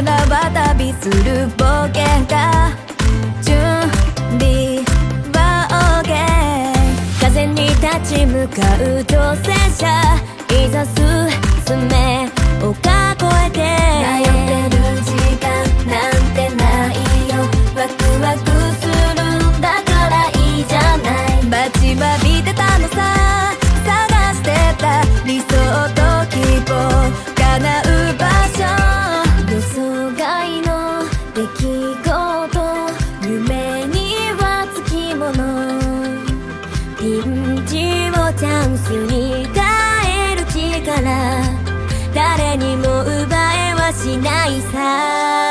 は旅する冒険家。準備は OK 風に立ち向かう挑戦者。いざ進め丘越えて迷ってる時間なんてないよ。ワクワクするだからいいじゃない。待ちわびてたのさ。探してた。出来事夢にはつきもの。ピンチをチャンスに変える力。誰にも奪えはしないさ。